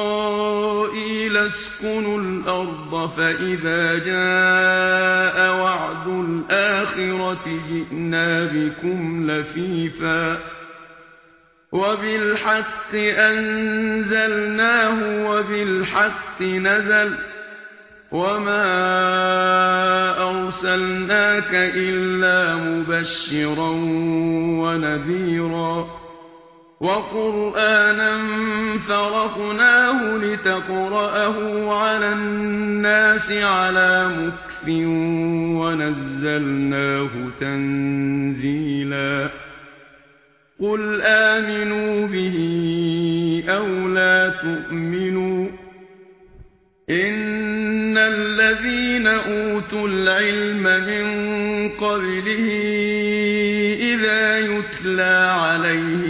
إسرائيل اسكنوا الأرض فإذا جاء وعد الآخرة جئنا بكم لفيفا وبالحق أنزلناه وبالحق نزل وما أرسلناك إلا مبشرا ونذيرا وَقُرْآنًا فَرَقْنَاهُ لِتَقْرَأَهُ عَلَى النَّاسِ عَلَى مُكْثٍ وَنَزَّلْنَاهُ تَنزِيلًا قُلْ آمِنُوا بِهِ أَوْ لَا تُؤْمِنُوا إِنَّ الَّذِينَ أُوتُوا الْعِلْمَ مِن قَبْلِهِ إِذَا يُتْلَى عَلَيْهِمْ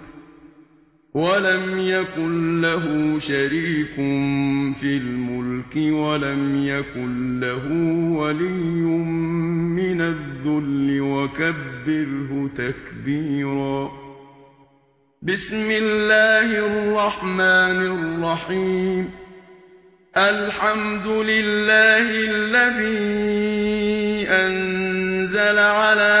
ولم يكن له شريك في الملك ولم يكن له ولي من الذل وكبره تكبيرا بسم الله الرحمن الرحيم الحمد لله الذي أنزل على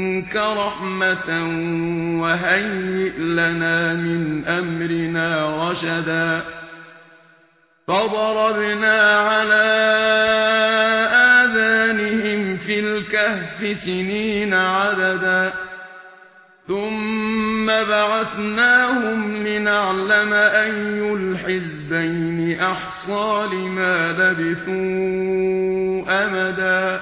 مِنْكَ رَحْمَةً وَهَيِّئْ لَنَا مِنْ أَمْرِنَا رَشَدًا فَضَرَبْنَا عَلَى آذَانِهِمْ فِي الْكَهْفِ سِنِينَ عَدَدًا ثُمَّ بَعَثْنَاهُمْ لِنَعْلَمَ أَيُّ الْحِزْبَيْنِ أَحْصَى لِمَا لَبِثُوا أَمَدًا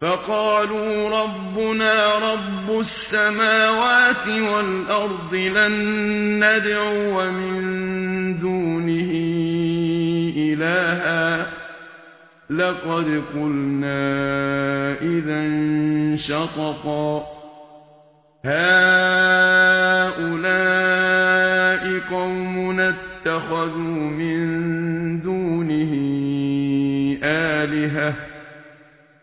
فقالوا ربنا رب السماوات والأرض لن ندعو من دونه إلها. لقد قلنا إذا شططا. هؤلاء قومنا اتخذوا من دونه آلهة.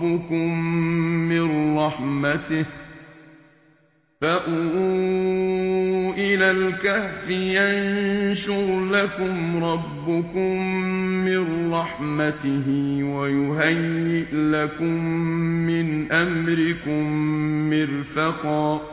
ربكم من رحمته فأووا إلى الكهف ينشر لكم ربكم من رحمته ويهيئ لكم من أمركم مرفقاً